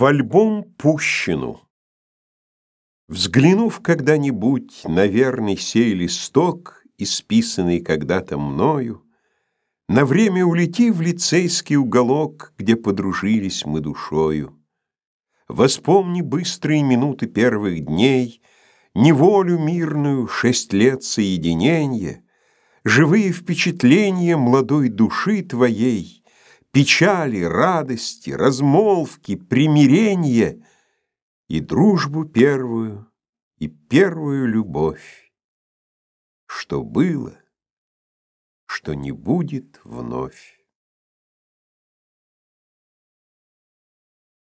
В альбом Пущину Взглянув когда-нибудь на верный сей листок, исписанный когда-то мною, на время улети в лицейский уголок, где подружились мы душою. Воспомни быстрые минуты первых дней, неволю мирную, шесть лет соединения, живые впечатления молодой души твоей — печали, радости, размолвки, примирения и дружбу первую, и первую любовь, что было, что не будет вновь.